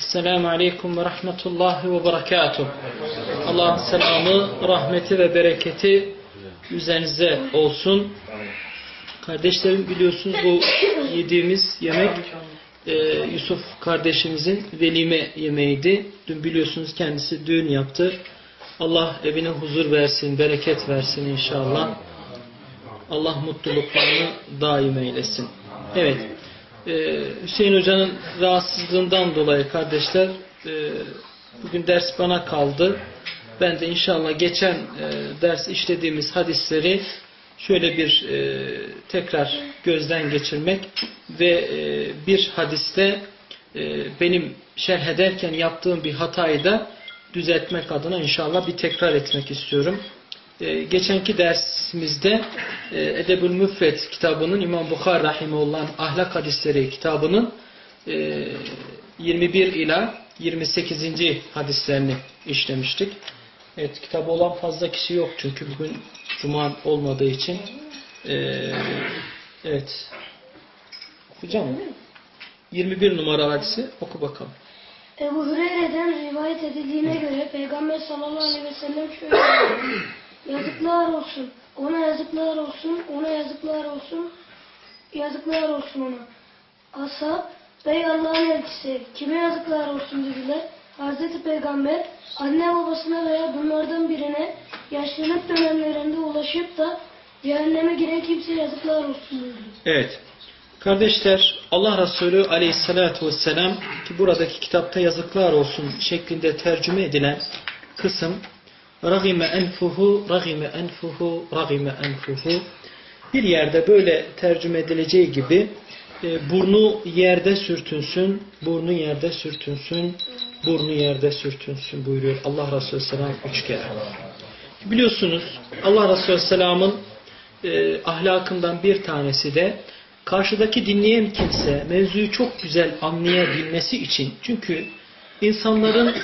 Esselamu Aleyküm ve Rahmetullahi ve Berekatuh. Allah'ın selamı, rahmeti ve bereketi üzerinize olsun. Kardeşlerim biliyorsunuz bu yediğimiz yemek e, Yusuf kardeşimizin velime yemeğiydi. Dün biliyorsunuz kendisi düğün yaptı. Allah evine huzur versin, bereket versin inşallah. Allah mutluluklarını daim eylesin. Evet. Ee, Hüseyin Hoca'nın rahatsızlığından dolayı kardeşler e, bugün ders bana kaldı. Ben de inşallah geçen e, ders işlediğimiz hadisleri şöyle bir e, tekrar gözden geçirmek ve bir hadiste benim şerh ederken yaptığım bir hatayı da düzeltmek adına inşallah bir tekrar etmek istiyorum. Geçenki dersimizde e, Edebül Müfret kitabının İmam Bukhar Rahimullah Ahlak Hadisleri kitabının 21 ila 28. hadislerini işlemiştik. Evet kitabı olan fazla kişi yok çünkü bugün Cuma olmadığı için evet okuyacağım mı? 21 numara hadisi oku bakalım. Ebu Hureyre'den rivayet edildiğine göre Peygamber sallallahu aleyhi ve sellem şöyle Yazıklar olsun. Ona yazıklar olsun. Ona yazıklar olsun. Yazıklar olsun ona. Ashab, bey Allah'ın elçisi kime yazıklar olsun dediler. Hazreti Peygamber anne babasına veya bunlardan birine yaşlılık dönemlerinde ulaşıp da cehenneme giren kimseye yazıklar olsun dedi. Evet. Kardeşler Allah Resulü aleyhissalatü vesselam ki buradaki kitapta yazıklar olsun şeklinde tercüme edilen kısım Ragime enfuhu, ragime enfuhu, ragime enfuhu. Bir yerde böyle tercüme edileceği gibi e, burnu yerde sürtünsün, burnu yerde sürtünsün, burnu yerde sürtünsün buyuruyor Allah Resulü Selam üç kere. Biliyorsunuz Allah Resulü Selam'ın e, ahlakından bir tanesi de karşıdaki dinleyen kimse mevzuyu çok güzel anlayabilmesi için çünkü insanların e,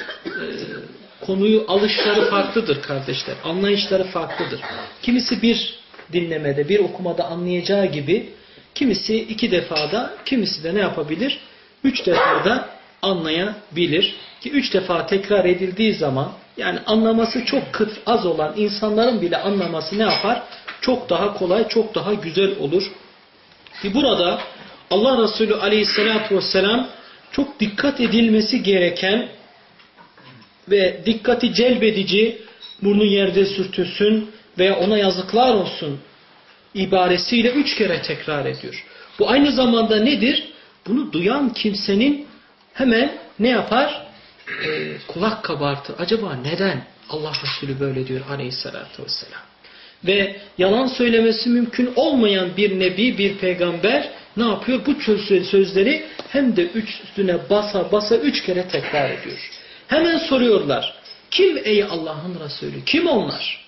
konuyu alışları farklıdır kardeşler. Anlayışları farklıdır. Kimisi bir dinlemede, bir okumada anlayacağı gibi kimisi iki defada, kimisi de ne yapabilir? Üç defada anlayabilir. Ki üç defa tekrar edildiği zaman yani anlaması çok kıt az olan insanların bile anlaması ne yapar? Çok daha kolay, çok daha güzel olur. Ki burada Allah Resulü aleyhissalatü vesselam çok dikkat edilmesi gereken ve dikkati celbedici burnu yerde sürtülsün veya ona yazıklar olsun ibaresiyle üç kere tekrar ediyor. Bu aynı zamanda nedir? Bunu duyan kimsenin hemen ne yapar? Ee, kulak kabartır. Acaba neden Allah Resulü böyle diyor aleyhissalatü vesselam? Ve yalan söylemesi mümkün olmayan bir nebi, bir peygamber ne yapıyor? Bu sözleri hem de üstüne basa basa üç kere tekrar ediyor. Hemen soruyorlar. Kim ey Allah'ın Resulü? Kim onlar?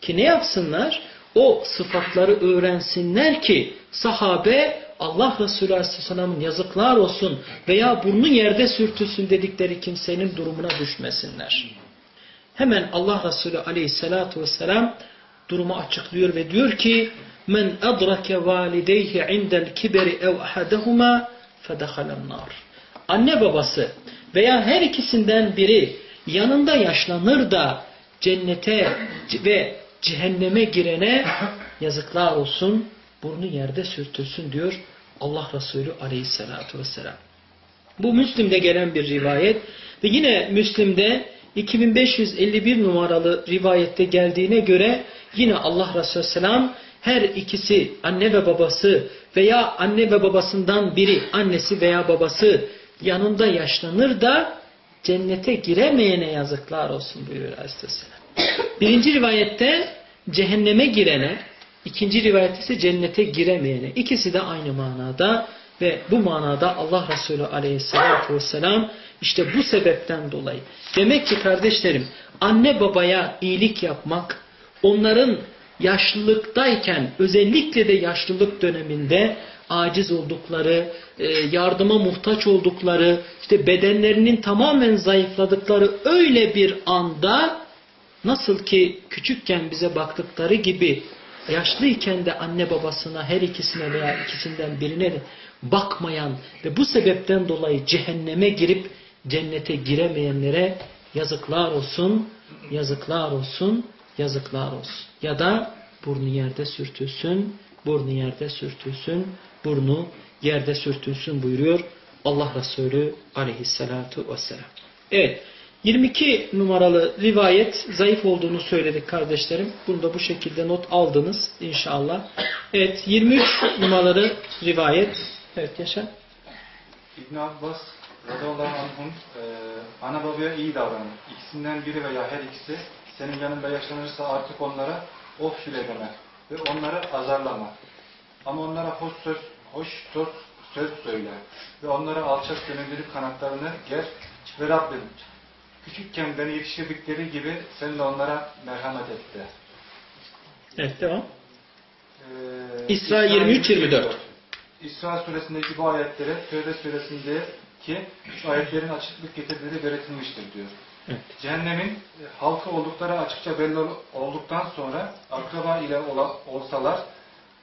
Ki ne yapsınlar? O sıfatları öğrensinler ki sahabe Allah Resulü Aleyhisselam'ın yazıklar olsun veya burnu yerde sürtülsün dedikleri kimsenin durumuna düşmesinler. Hemen Allah Resulü Aleyhisselatü Vesselam durumu açıklıyor ve diyor ki men adrake valideyhi indel kiberi ev ahadahuma fedehalennar. Anne babası veya her ikisinden biri yanında yaşlanır da cennete ve cehenneme girene yazıklar olsun, burnu yerde sürtülsün diyor Allah Resulü aleyhissalatu vesselam. Bu Müslim'de gelen bir rivayet ve yine Müslim'de 2551 numaralı rivayette geldiğine göre yine Allah Resulü Selam her ikisi anne ve babası veya anne ve babasından biri annesi veya babası yanında yaşlanır da cennete giremeyene yazıklar olsun buyuruyor Aleyhisselam. Birinci rivayette cehenneme girene, ikinci rivayette ise cennete giremeyene. İkisi de aynı manada ve bu manada Allah Resulü aleyhissalatü vesselam işte bu sebepten dolayı. Demek ki kardeşlerim anne babaya iyilik yapmak, onların yaşlılıktayken özellikle de yaşlılık döneminde aciz oldukları, e, yardıma muhtaç oldukları, işte bedenlerinin tamamen zayıfladıkları öyle bir anda nasıl ki küçükken bize baktıkları gibi yaşlıyken de anne babasına her ikisine veya ikisinden birine de bakmayan ve bu sebepten dolayı cehenneme girip cennete giremeyenlere yazıklar olsun, yazıklar olsun, yazıklar olsun. Ya da burnu yerde sürtülsün, burnu yerde sürtülsün, burnu yerde sürtülsün buyuruyor Allah Resulü aleyhissalatu vesselam. Evet, 22 numaralı rivayet zayıf olduğunu söyledik kardeşlerim. Bunu da bu şekilde not aldınız inşallah. Evet, 23 numaralı rivayet. Evet, yaşa. İbn Abbas radıyallahu anh'ın e, ana babaya iyi davranın. İkisinden biri veya her ikisi senin yanında yaşlanırsa artık onlara of bile deme ve onları azarlama. Ama onlara hoş söz, hoş söz, söz söyle ve onlara alçak gönüllülük kanatlarını ger ve Rabbim küçükken beni yetiştirdikleri gibi sen de onlara merhamet et de. Evet, devam. Ee, İsra 23-24. İsra suresindeki bu ayetlere Tövbe suresindeki ayetlerin açıklık getirdiği belirtilmiştir diyor. Evet. Cehennemin e, halkı oldukları açıkça belli ol- olduktan sonra akraba ile olsalar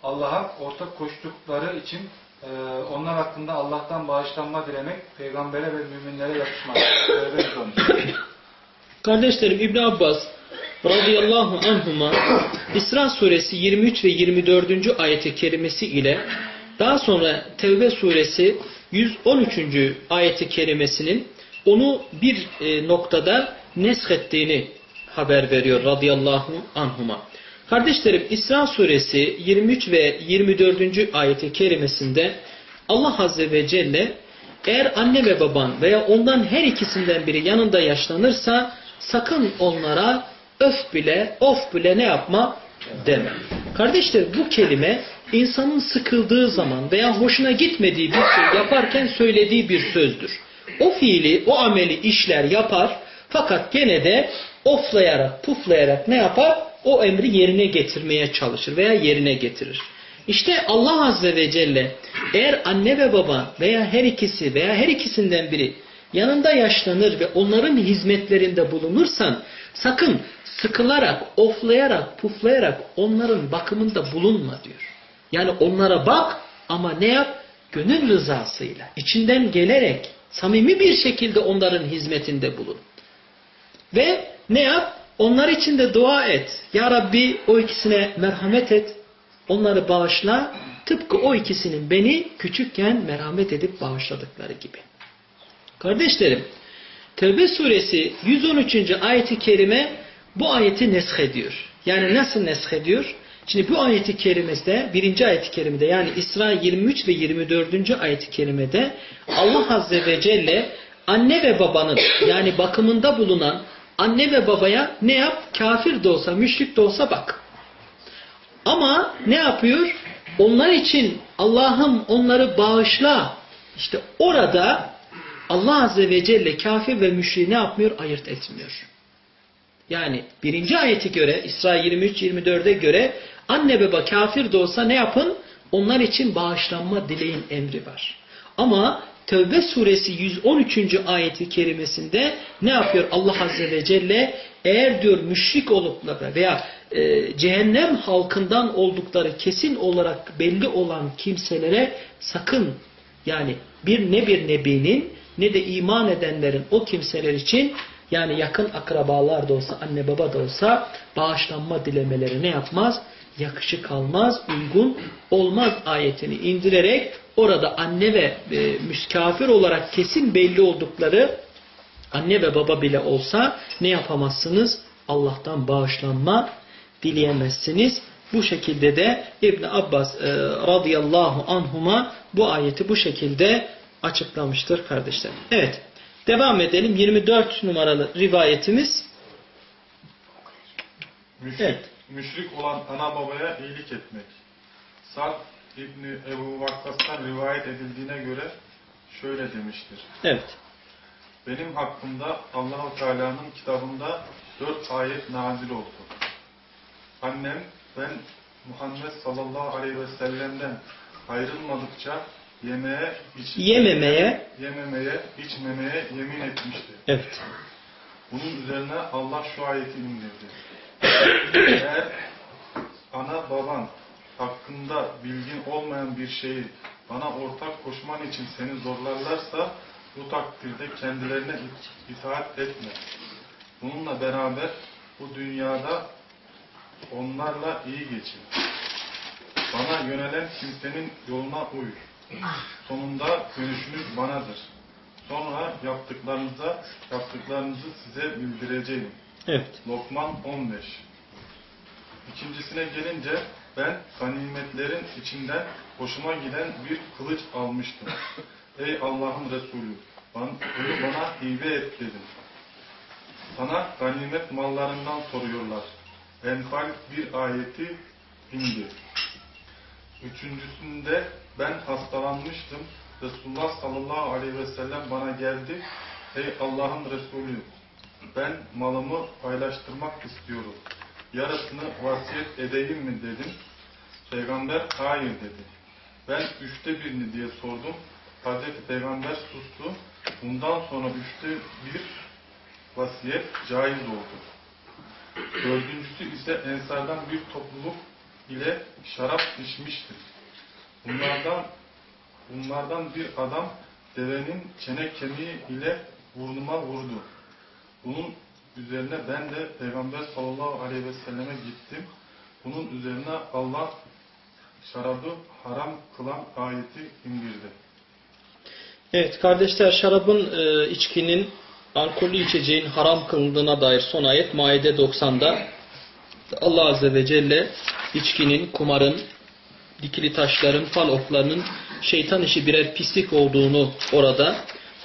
Allah'a ortak koştukları için e, onlar hakkında Allah'tan bağışlanma dilemek peygambere ve müminlere 113. Kardeşlerim İbn Abbas radıyallahu anhuma İsra suresi 23 ve 24. ayeti kerimesi ile daha sonra Tevbe suresi 113. ayeti kerimesinin onu bir e, noktada neshettiğini haber veriyor radıyallahu anhuma. Kardeşlerim İsra suresi 23 ve 24. ayeti kerimesinde Allah azze ve celle eğer anne ve baban veya ondan her ikisinden biri yanında yaşlanırsa sakın onlara öf bile, of bile ne yapma deme. Kardeşler bu kelime insanın sıkıldığı zaman veya hoşuna gitmediği bir şey yaparken söylediği bir sözdür. O fiili, o ameli işler yapar fakat gene de oflayarak, puflayarak ne yapar? O emri yerine getirmeye çalışır veya yerine getirir. İşte Allah Azze ve Celle eğer anne ve baba veya her ikisi veya her ikisinden biri yanında yaşlanır ve onların hizmetlerinde bulunursan sakın sıkılarak, oflayarak, puflayarak onların bakımında bulunma diyor. Yani onlara bak ama ne yap? Gönül rızasıyla, içinden gelerek, samimi bir şekilde onların hizmetinde bulun. Ve ne yap? Onlar için de dua et. Ya Rabbi o ikisine merhamet et. Onları bağışla. Tıpkı o ikisinin beni küçükken merhamet edip bağışladıkları gibi. Kardeşlerim, Tevbe suresi 113. ayeti kerime bu ayeti nesh ediyor. Yani nasıl nesh ediyor? Şimdi bu ayeti kerimede, birinci ayeti kerimede yani İsra 23 ve 24. ayeti kerimede Allah Azze ve Celle anne ve babanın yani bakımında bulunan anne ve babaya ne yap? Kafir de olsa, müşrik de olsa bak. Ama ne yapıyor? Onlar için Allah'ım onları bağışla. İşte orada Allah Azze ve Celle kafir ve müşriği ne yapmıyor? Ayırt etmiyor. Yani birinci ayeti göre İsra 23-24'e göre anne baba kafir de olsa ne yapın? Onlar için bağışlanma dileyin emri var. Ama Tevbe suresi 113. ayeti kerimesinde ne yapıyor Allah Azze ve Celle? Eğer diyor müşrik olup veya e, cehennem halkından oldukları kesin olarak belli olan kimselere sakın yani bir ne bir nebinin ne de iman edenlerin o kimseler için yani yakın akrabalar da olsa anne baba da olsa bağışlanma dilemeleri ne yapmaz? Yakışık almaz, uygun olmaz ayetini indirerek orada anne ve e, müskafir olarak kesin belli oldukları anne ve baba bile olsa ne yapamazsınız? Allah'tan bağışlanma dileyemezsiniz. Bu şekilde de İbn Abbas e, radıyallahu anhuma bu ayeti bu şekilde açıklamıştır kardeşler. Evet. Devam edelim. 24 numaralı rivayetimiz. Müşrik, Evet. müşrik olan ana babaya iyilik etmek. Sad İbni Ebu Vakkas'tan rivayet edildiğine göre şöyle demiştir. Evet. Benim hakkımda Allahu Teala'nın kitabında dört ayet nazil oldu. Annem ben Muhammed sallallahu aleyhi ve sellem'den ayrılmadıkça yemeğe, iç, Yememeye yememeye, içmemeye yemin etmişti. evet. Bunun üzerine Allah şu ayeti indirdi. Eğer ana baban hakkında bilgin olmayan bir şeyi bana ortak koşman için seni zorlarlarsa bu takdirde kendilerine it- itaat etme. Bununla beraber bu dünyada onlarla iyi geçin. Bana yönelen kimsenin yoluna uy. Sonunda dönüşünüz banadır. Sonra yaptıklarınıza, yaptıklarınızı size bildireceğim. Evet. Lokman 15 İkincisine gelince ben ganimetlerin içinden hoşuma giden bir kılıç almıştım. Ey Allah'ın Resulü bana, bana hibe et dedim. Sana ganimet mallarından soruyorlar. Enfal bir ayeti indi. Üçüncüsünde ben hastalanmıştım. Resulullah sallallahu aleyhi ve sellem bana geldi. Ey Allah'ın Resulü ben malımı paylaştırmak istiyorum. Yarısını vasiyet edeyim mi dedim. Peygamber hayır dedi. Ben üçte birini diye sordum. Hazreti Peygamber sustu. Bundan sonra üçte bir vasiyet caiz oldu. Dördüncüsü ise ensardan bir topluluk ile şarap içmiştir. Bunlardan bunlardan bir adam devenin çene kemiği ile burnuma vurdu. Bunun üzerine ben de Peygamber sallallahu aleyhi ve selleme gittim. Bunun üzerine Allah şarabı haram kılan ayeti indirdi. Evet kardeşler şarabın, e, içkinin, alkollü içeceğin haram kılındığına dair son ayet Maide 90'da Allah Azze ve Celle içkinin, kumarın, dikili taşların, fal oklarının şeytan işi birer pislik olduğunu orada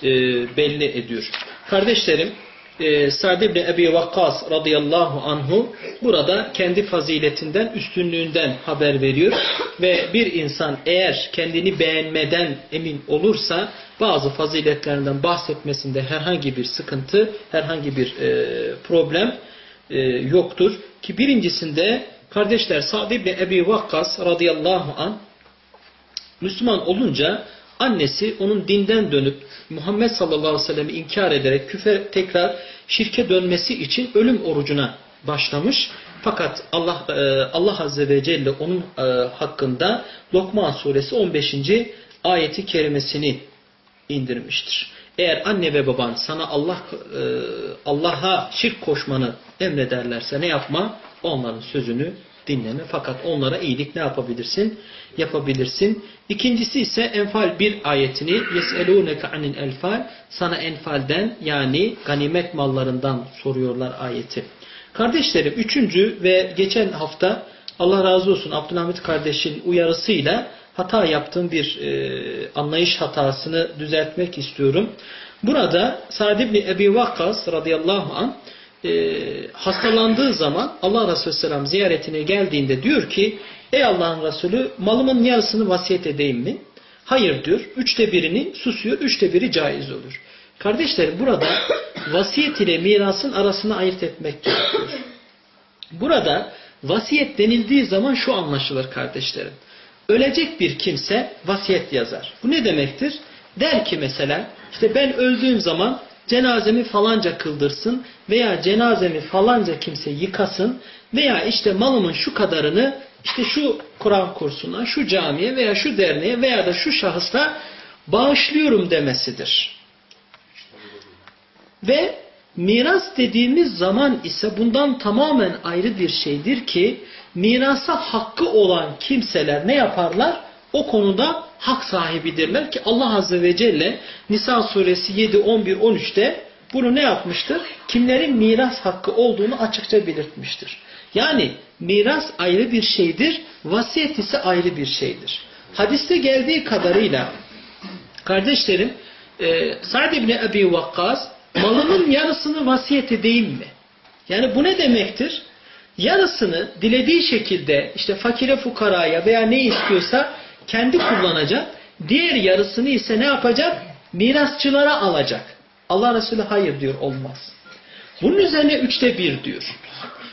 e, belli ediyor. Kardeşlerim e, Sa'd ibn Ebi Vakkas radıyallahu anhu burada kendi faziletinden, üstünlüğünden haber veriyor. Ve bir insan eğer kendini beğenmeden emin olursa bazı faziletlerinden bahsetmesinde herhangi bir sıkıntı, herhangi bir e, problem e, yoktur. Ki birincisinde kardeşler Sa'd ibn Ebi Vakkas radıyallahu an Müslüman olunca annesi onun dinden dönüp Muhammed sallallahu aleyhi ve sellem'i inkar ederek küfe tekrar şirke dönmesi için ölüm orucuna başlamış. Fakat Allah e, Allah azze ve celle onun e, hakkında Lokman suresi 15. ayeti kerimesini indirmiştir. Eğer anne ve baban sana Allah e, Allah'a şirk koşmanı emrederlerse ne yapma? Onların sözünü dinleme. Fakat onlara iyilik ne yapabilirsin? Yapabilirsin. İkincisi ise Enfal 1 ayetini يَسْأَلُونَكَ عَنِ الْاَنْفَالِ Sana enfalden yani ganimet mallarından soruyorlar ayeti. Kardeşlerim üçüncü ve geçen hafta Allah razı olsun Abdülhamit kardeşin uyarısıyla hata yaptığım bir e, anlayış hatasını düzeltmek istiyorum. Burada Sa'd ibn Ebi Vakkas radıyallahu anh e, hastalandığı zaman Allah Resulü Selam ziyaretine geldiğinde diyor ki ey Allah'ın Resulü malımın yarısını vasiyet edeyim mi? Hayır diyor. Üçte birini susuyor. Üçte biri caiz olur. Kardeşlerim burada vasiyet ile mirasın arasını ayırt etmek gerekiyor. Burada vasiyet denildiği zaman şu anlaşılır kardeşlerim. Ölecek bir kimse vasiyet yazar. Bu ne demektir? Der ki mesela işte ben öldüğüm zaman cenazemi falanca kıldırsın veya cenazemi falanca kimse yıkasın veya işte malımın şu kadarını işte şu Kur'an kursuna, şu camiye veya şu derneğe veya da şu şahısla bağışlıyorum demesidir. Ve miras dediğimiz zaman ise bundan tamamen ayrı bir şeydir ki mirasa hakkı olan kimseler ne yaparlar? O konuda hak sahibidirler ki Allah Azze ve Celle Nisa suresi 7, 11, 13'te bunu ne yapmıştır? Kimlerin miras hakkı olduğunu açıkça belirtmiştir. Yani miras ayrı bir şeydir, vasiyet ise ayrı bir şeydir. Hadiste geldiği kadarıyla kardeşlerim e, Sa'd ibn Ebi Vakkas malının yarısını vasiyet edeyim mi? Yani bu ne demektir? Yarısını dilediği şekilde işte fakire fukaraya veya ne istiyorsa kendi kullanacak. Diğer yarısını ise ne yapacak? Mirasçılara alacak. Allah Resulü hayır diyor olmaz. Bunun üzerine üçte bir diyor.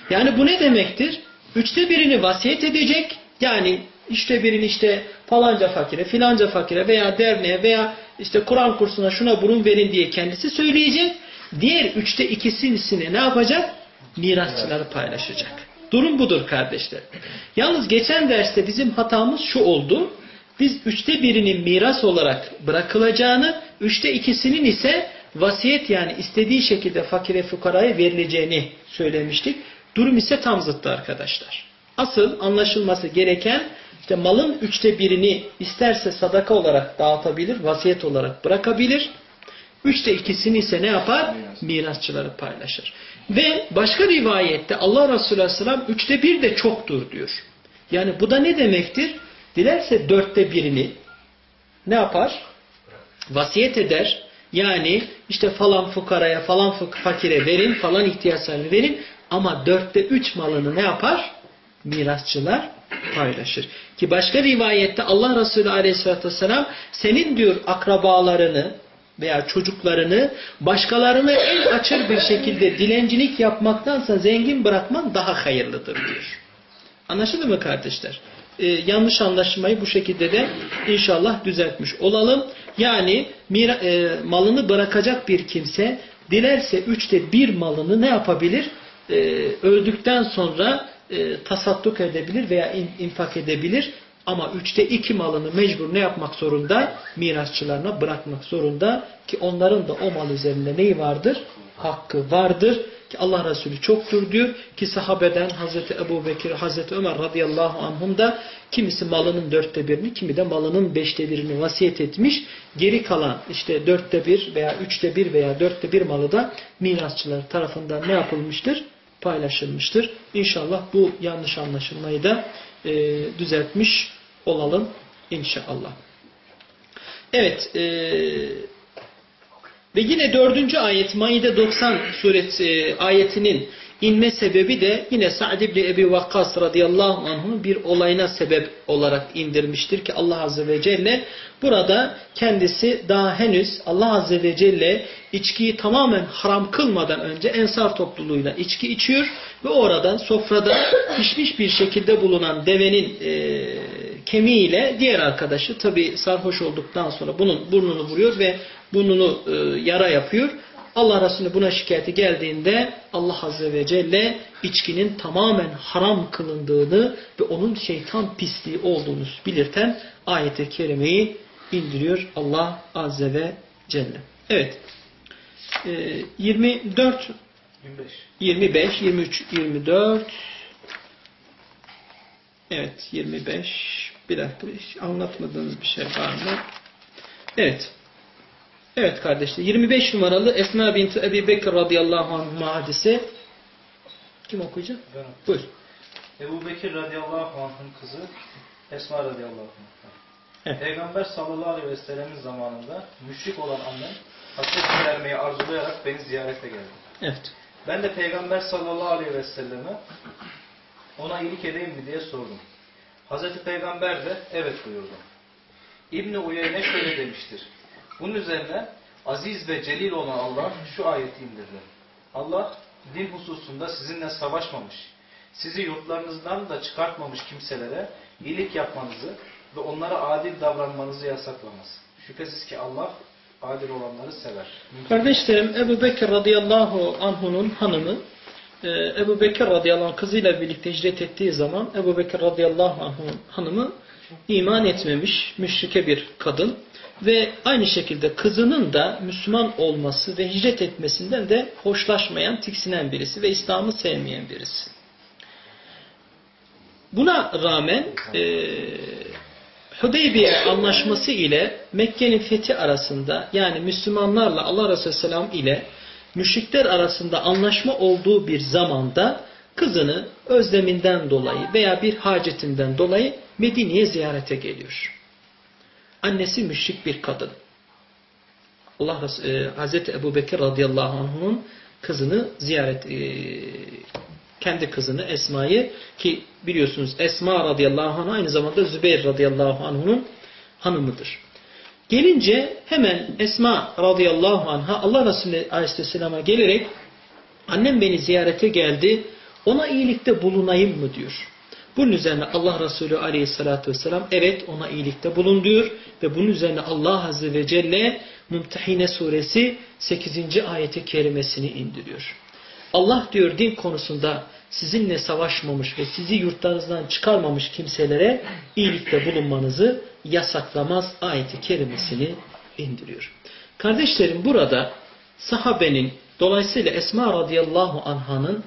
Yani bu ne demektir? Üçte birini vasiyet edecek. Yani işte birini işte falanca fakire, filanca fakire veya derneğe veya işte Kur'an kursuna şuna burun verin diye kendisi söyleyecek. Diğer üçte ikisini ne yapacak? Mirasçıları paylaşacak. Durum budur kardeşler. Yalnız geçen derste bizim hatamız şu oldu. Biz üçte birinin miras olarak bırakılacağını, üçte ikisinin ise vasiyet yani istediği şekilde fakire fukaraya verileceğini söylemiştik. Durum ise tam zıttı arkadaşlar. Asıl anlaşılması gereken işte malın üçte birini isterse sadaka olarak dağıtabilir, vasiyet olarak bırakabilir. Üçte ikisini ise ne yapar? Mirasçıları paylaşır. Ve başka rivayette Allah Resulü Aleyhisselam üçte bir de çoktur diyor. Yani bu da ne demektir? Dilerse dörtte birini ne yapar? Vasiyet eder. Yani işte falan fukaraya falan fakire verin, falan ihtiyaçlarını verin. Ama dörtte üç malını ne yapar? Mirasçılar paylaşır. Ki başka rivayette Allah Resulü Aleyhisselatü Vesselam senin diyor akrabalarını veya çocuklarını başkalarını el açır bir şekilde dilencilik yapmaktansa zengin bırakman daha hayırlıdır diyor. Anlaşıldı mı kardeşler? Ee, yanlış anlaşmayı bu şekilde de inşallah düzeltmiş olalım. Yani e, malını bırakacak bir kimse dilerse üçte bir malını ne yapabilir? Ee, öldükten sonra e, tasadduk edebilir veya in, infak edebilir. Ama üçte iki malını mecbur ne yapmak zorunda? Mirasçılarına bırakmak zorunda. Ki onların da o mal üzerinde neyi vardır? Hakkı vardır. Ki Allah Resulü çoktur diyor. Ki sahabeden Hazreti Ebu Bekir, Hazreti Ömer radıyallahu anhum da kimisi malının dörtte birini, kimi de malının beşte birini vasiyet etmiş. Geri kalan işte dörtte bir veya üçte bir veya dörtte bir malı da mirasçılar tarafından ne yapılmıştır? Paylaşılmıştır. İnşallah bu yanlış anlaşılmayı da e, düzeltmiş olalım inşallah. Evet. E, ve yine dördüncü ayet Maide 90 suret e, ayetinin inme sebebi de yine Sa'd ibn Ebi Vakkas radıyallahu anh'ın bir olayına sebep olarak indirmiştir ki Allah Azze ve Celle burada kendisi daha henüz Allah Azze ve Celle içkiyi tamamen haram kılmadan önce ensar topluluğuyla içki içiyor ve oradan sofrada pişmiş bir şekilde bulunan devenin e, kemiğiyle diğer arkadaşı tabi sarhoş olduktan sonra bunun burnunu vuruyor ve burnunu e, yara yapıyor. Allah Resulü buna şikayeti geldiğinde Allah Azze ve Celle içkinin tamamen haram kılındığını ve onun şeytan pisliği olduğunu belirten ayet-i kerimeyi indiriyor Allah Azze ve Celle. Evet. Ee, 24 25 25 23 24 Evet 25 bir dakika anlatmadığınız bir şey var mı? Evet. Evet kardeşler. 25 numaralı Esma binti Ebi Bekir radıyallahu anh hadisi. Kim okuyacak? Ben Buyur. Ebu Bekir radıyallahu anh'ın kızı Esma radıyallahu anh. Evet. Peygamber sallallahu aleyhi ve sellemin zamanında müşrik olan annem hasret vermeyi arzulayarak beni ziyarete geldi. Evet. Ben de Peygamber sallallahu aleyhi ve selleme ona iyilik edeyim mi diye sordum. Hazreti Peygamber de evet buyurdu. İbni Uyeyne şöyle demiştir. Bunun üzerine aziz ve celil olan Allah şu ayeti indirdi. Allah din hususunda sizinle savaşmamış, sizi yurtlarınızdan da çıkartmamış kimselere iyilik yapmanızı ve onlara adil davranmanızı yasaklamaz. Şüphesiz ki Allah adil olanları sever. Kardeşlerim Ebu Bekir radıyallahu anh'unun hanımı Ebu Bekir radıyallahu anh kızıyla birlikte hicret ettiği zaman Ebu Bekir radıyallahu anh'un hanımı iman etmemiş, müşrike bir kadın Ve aynı şekilde kızının da Müslüman olması ve hicret etmesinden de hoşlaşmayan, tiksinen birisi ve İslam'ı sevmeyen birisi. Buna rağmen e, Hudeybiye anlaşması ile Mekke'nin fethi arasında yani Müslümanlarla Allah Resulü Selam ile müşrikler arasında anlaşma olduğu bir zamanda kızını özleminden dolayı veya bir hacetinden dolayı Medine'ye ziyarete geliyor. Annesi müşrik bir kadın. Allah e, Hazreti Ebu Bekir radıyallahu anh'un kızını ziyaret e, kendi kızını Esma'yı ki biliyorsunuz Esma radıyallahu anh aynı zamanda Zübeyir radıyallahu anh'un hanımıdır. Gelince hemen Esma radıyallahu anh'a Allah Resulü aleyhisselam'a gelerek annem beni ziyarete geldi ona iyilikte bulunayım mı diyor. Bunun üzerine Allah Resulü aleyhissalatü vesselam evet ona iyilikte bulun diyor ve bunun üzerine Allah Azze ve Celle Mumtehine suresi 8. ayeti kerimesini indiriyor. Allah diyor din konusunda sizinle savaşmamış ve sizi yurtlarınızdan çıkarmamış kimselere iyilikte bulunmanızı yasaklamaz ayeti kerimesini indiriyor. Kardeşlerim burada sahabenin dolayısıyla Esma radıyallahu anhanın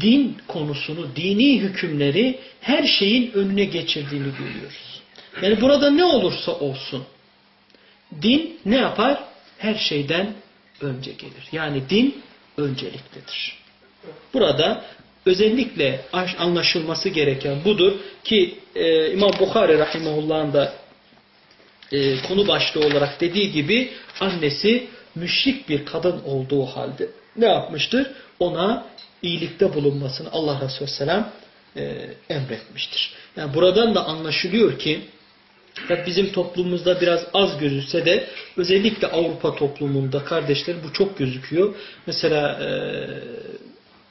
din konusunu, dini hükümleri her şeyin önüne geçirdiğini görüyoruz. Yani burada ne olursa olsun din ne yapar? Her şeyden önce gelir. Yani din önceliklidir. Burada özellikle anlaşılması gereken budur ki e, İmam Bukhari Rahimahullah'ın da e, konu başlığı olarak dediği gibi annesi müşrik bir kadın olduğu halde ne yapmıştır? Ona iyilikte bulunmasını Allah Resulü Selam e, emretmiştir. Yani buradan da anlaşılıyor ki bizim toplumumuzda biraz az gözükse de özellikle Avrupa toplumunda kardeşler bu çok gözüküyor. Mesela e,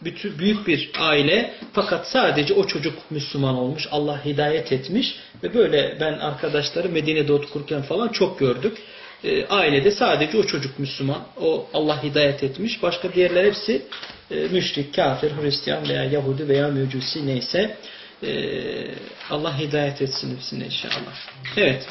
bütün büyük bir aile fakat sadece o çocuk Müslüman olmuş. Allah hidayet etmiş ve böyle ben arkadaşları Medine'de otururken falan çok gördük. E, ailede sadece o çocuk Müslüman. O Allah hidayet etmiş. Başka diğerler hepsi e, müşrik, kafir, Hristiyan veya Yahudi veya Mecusi neyse. E, Allah hidayet etsin hepsine inşallah. Evet.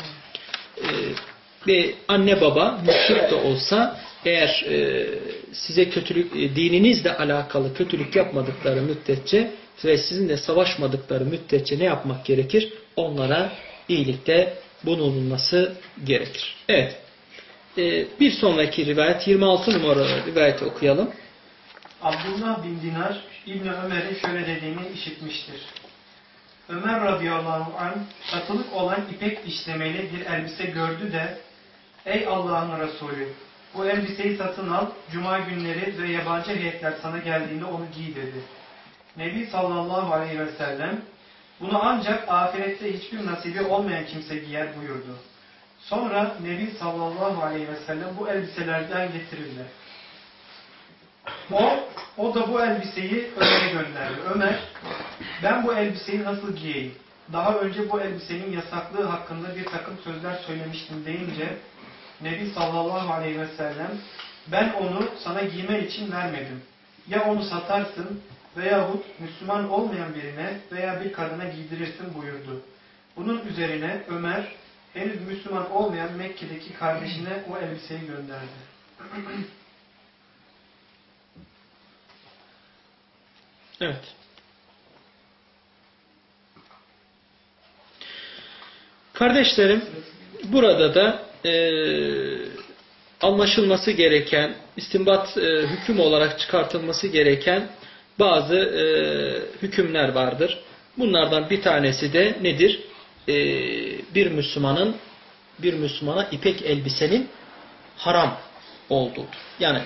Ve anne baba müşrik de olsa eğer e, size kötülük, e, dininizle alakalı kötülük yapmadıkları müddetçe ve sizinle savaşmadıkları müddetçe ne yapmak gerekir? Onlara iyilikte bulunulması gerekir. Evet. E, bir sonraki rivayet 26 numaralı rivayeti okuyalım. Abdullah bin Dinar İbni Ömer'in şöyle dediğini işitmiştir. Ömer radıyallahu anh satılık olan ipek işlemeli bir elbise gördü de Ey Allah'ın Resulü bu elbiseyi satın al, cuma günleri ve yabancı heyetler sana geldiğinde onu giy dedi. Nebi sallallahu aleyhi ve sellem bunu ancak ahirette hiçbir nasibi olmayan kimse giyer buyurdu. Sonra Nebi sallallahu aleyhi ve sellem bu elbiselerden getirirler. O, o da bu elbiseyi Ömer'e gönderdi. Ömer, ben bu elbiseyi nasıl giyeyim? Daha önce bu elbisenin yasaklığı hakkında bir takım sözler söylemiştim deyince Nebi sallallahu aleyhi ve sellem ben onu sana giymen için vermedim. Ya onu satarsın veyahut Müslüman olmayan birine veya bir kadına giydirirsin buyurdu. Bunun üzerine Ömer henüz Müslüman olmayan Mekke'deki kardeşine o elbiseyi gönderdi. Evet. Kardeşlerim, burada da e, anlaşılması gereken, istimbat e, hüküm olarak çıkartılması gereken bazı e, hükümler vardır. Bunlardan bir tanesi de nedir? E, bir Müslümanın bir Müslümana ipek elbisenin haram olduğudur. Yani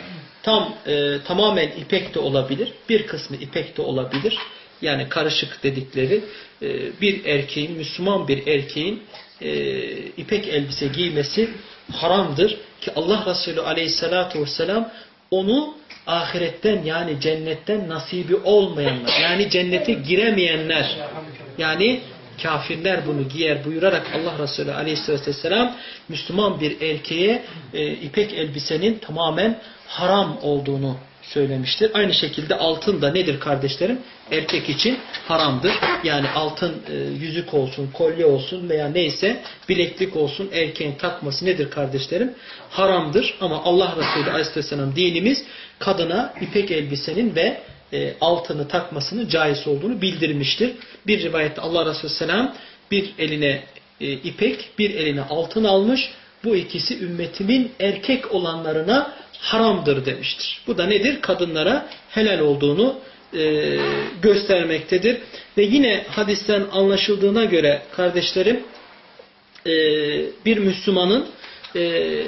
tam e, tamamen ipek de olabilir, bir kısmı ipek de olabilir. Yani karışık dedikleri e, bir erkeğin, Müslüman bir erkeğin e, ipek elbise giymesi haramdır. Ki Allah Resulü aleyhissalatu vesselam onu ahiretten yani cennetten nasibi olmayanlar yani cennete giremeyenler yani kafirler bunu giyer buyurarak Allah Resulü aleyhissalatü vesselam Müslüman bir erkeğe e, ipek elbisenin tamamen haram olduğunu söylemiştir. Aynı şekilde altın da nedir kardeşlerim? Erkek için haramdır. Yani altın e, yüzük olsun, kolye olsun veya neyse bileklik olsun erkeğin takması nedir kardeşlerim? Haramdır. Ama Allah Resulü Aleyhisselam dinimiz kadına ipek elbisenin ve e, altını takmasının caiz olduğunu bildirmiştir. Bir rivayette Allah Resulü Selam bir eline e, ipek, bir eline altın almış. Bu ikisi ümmetimin erkek olanlarına haramdır demiştir. Bu da nedir? Kadınlara helal olduğunu e, göstermektedir. Ve yine hadisten anlaşıldığına göre kardeşlerim e, bir Müslümanın e,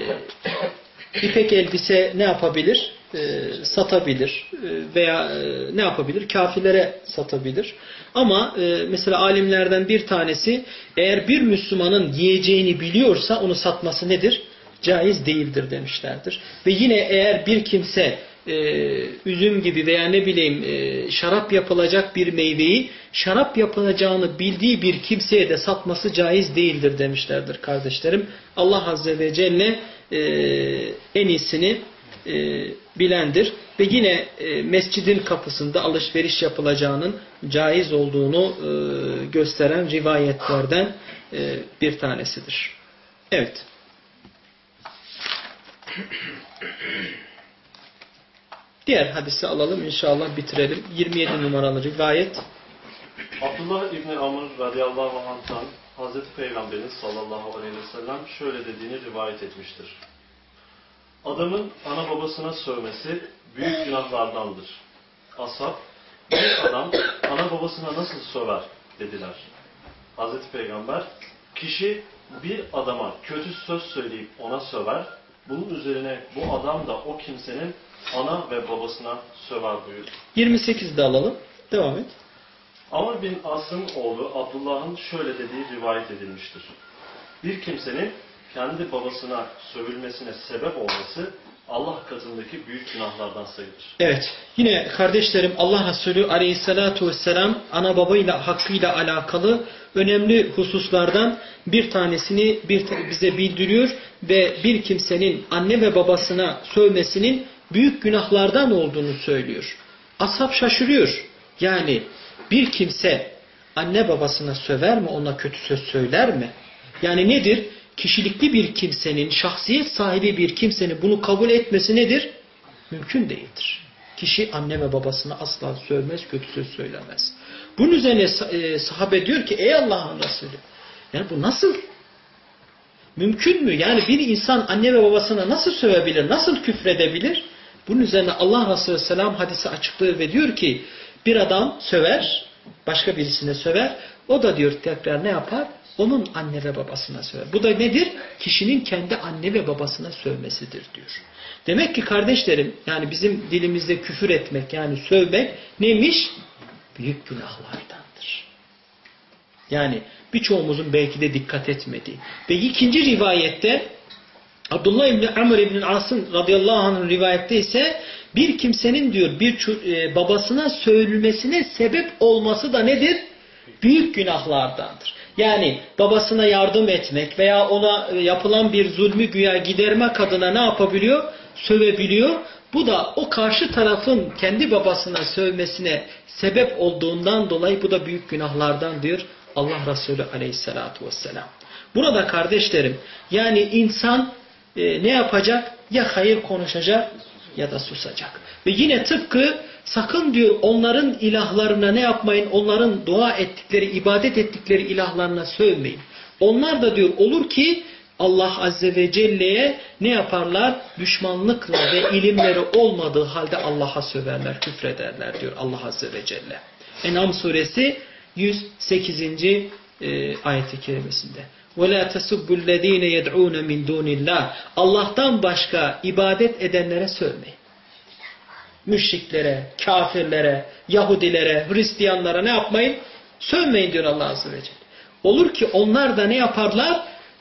ipek elbise ne yapabilir? E, satabilir veya e, ne yapabilir? Kafirlere satabilir. Ama e, mesela alimlerden bir tanesi eğer bir Müslümanın yiyeceğini biliyorsa onu satması nedir? Caiz değildir demişlerdir. Ve yine eğer bir kimse e, üzüm gibi veya ne bileyim e, şarap yapılacak bir meyveyi şarap yapılacağını bildiği bir kimseye de satması caiz değildir demişlerdir kardeşlerim. Allah Azze ve Celle e, en iyisini e, bilendir. Ve yine e, mescidin kapısında alışveriş yapılacağının caiz olduğunu e, gösteren rivayetlerden e, bir tanesidir. Evet. Diğer hadisi alalım inşallah bitirelim. 27 numaralı rivayet. Abdullah İbni Amr radıyallahu anh'tan Hazreti Peygamberimiz sallallahu aleyhi ve sellem şöyle dediğini rivayet etmiştir. Adamın ana babasına sövmesi büyük günahlardandır. Ashab, bir adam ana babasına nasıl söver dediler. Hazreti Peygamber, kişi bir adama kötü söz söyleyip ona söver, bunun üzerine bu adam da o kimsenin ana ve babasına söver buyurdu. 28'de alalım. Devam et. Amr bin As'ın oğlu Abdullah'ın şöyle dediği rivayet edilmiştir. Bir kimsenin kendi babasına sövülmesine sebep olması Allah katındaki büyük günahlardan sayılır. Evet. Yine kardeşlerim Allah Resulü aleyhissalatu vesselam ana babayla hakkıyla alakalı önemli hususlardan bir tanesini bir, bize bildiriyor ve bir kimsenin anne ve babasına sövmesinin büyük günahlardan olduğunu söylüyor. Ashab şaşırıyor. Yani bir kimse anne babasına söver mi, ona kötü söz söyler mi? Yani nedir? Kişilikli bir kimsenin, şahsiyet sahibi bir kimsenin bunu kabul etmesi nedir? Mümkün değildir. Kişi anne ve babasına asla sövmez, kötü söz söylemez. Bunun üzerine e, sahabe diyor ki ey Allah'ın Resulü yani bu nasıl? Mümkün mü? Yani bir insan anne ve babasına nasıl sövebilir, nasıl küfredebilir? Bunun üzerine Allah Resulü Selam hadisi açıklıyor ve diyor ki bir adam söver, başka birisine söver. O da diyor tekrar ne yapar? Onun anne ve babasına söver. Bu da nedir? Kişinin kendi anne ve babasına sövmesidir diyor. Demek ki kardeşlerim yani bizim dilimizde küfür etmek yani sövmek neymiş? Büyük günahlardandır. Yani birçoğumuzun belki de dikkat etmediği. Ve ikinci rivayette Abdullah İbni Amr İbni As'ın radıyallahu anh'ın rivayette ise bir kimsenin diyor bir e, babasına sövülmesine sebep olması da nedir? Büyük günahlardandır. Yani babasına yardım etmek veya ona e, yapılan bir zulmü güya gidermek adına ne yapabiliyor? Sövebiliyor. Bu da o karşı tarafın kendi babasına sövmesine sebep olduğundan dolayı bu da büyük günahlardan diyor Allah Resulü aleyhissalatu vesselam. Burada kardeşlerim yani insan e, ne yapacak? Ya hayır konuşacak ya da susacak. Ve yine tıpkı sakın diyor onların ilahlarına ne yapmayın? Onların dua ettikleri, ibadet ettikleri ilahlarına sövmeyin. Onlar da diyor olur ki Allah Azze ve Celle'ye ne yaparlar? Düşmanlıkla ve ilimleri olmadığı halde Allah'a söverler, küfrederler diyor Allah Azze ve Celle. Enam suresi 108. E, ayeti kerimesinde. وَلَا تَسُبُّ الَّذ۪ينَ يَدْعُونَ مِنْ دُونِ اللّٰهِ Allah'tan başka ibadet edenlere sövmeyin. Müşriklere, kafirlere, Yahudilere, Hristiyanlara ne yapmayın? Sövmeyin diyor Allah Azze ve Celle. Olur ki onlar da ne yaparlar?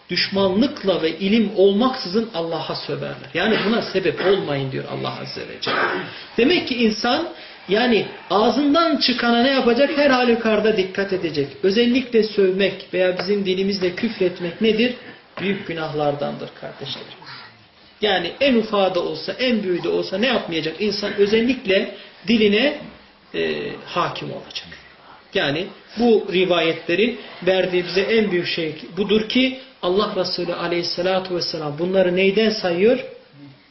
Düşmanlıkla ve ilim olmaksızın Allah'a söverler. Yani buna sebep olmayın diyor Allah Azze ve Celle. Demek ki insan yani ağzından çıkana ne yapacak? Her halükarda dikkat edecek. Özellikle sövmek veya bizim dilimizle küfretmek nedir? Büyük günahlardandır kardeşlerim. Yani en ufağı da olsa, en büyüğü de olsa ne yapmayacak? İnsan özellikle diline e, hakim olacak. Yani bu rivayetlerin verdiği bize en büyük şey budur ki Allah Resulü aleyhissalatu vesselam bunları neyden sayıyor?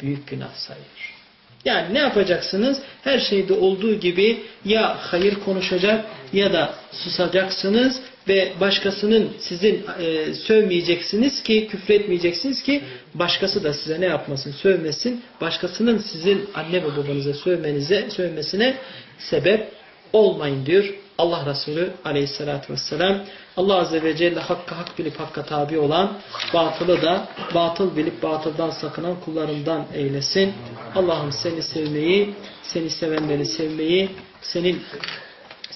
Büyük günah sayıyor. Yani ne yapacaksınız? Her şeyde olduğu gibi ya hayır konuşacak ya da susacaksınız ve başkasının sizin e, sövmeyeceksiniz ki, küfretmeyeceksiniz ki başkası da size ne yapmasın? Sövmesin. Başkasının sizin anne ve babanıza sövmenize, sövmesine sebep olmayın diyor Allah Resulü aleyhissalatü vesselam. Allah Azze ve Celle hakkı hak bilip hakka tabi olan, batılı da batıl bilip batıldan sakınan kullarından eylesin. Allah'ım seni sevmeyi, seni sevenleri sevmeyi, senin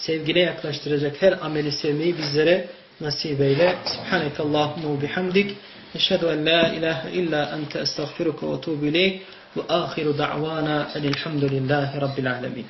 sevgine yaklaştıracak her ameli sevmeyi bizlere nasip eyle. Subhaneke Allahumma bihamdik. Eşhedü en la ilahe illa ente estağfiruka ve ileyk. Ve ahiru da'vana enilhamdülillahi rabbil alemin.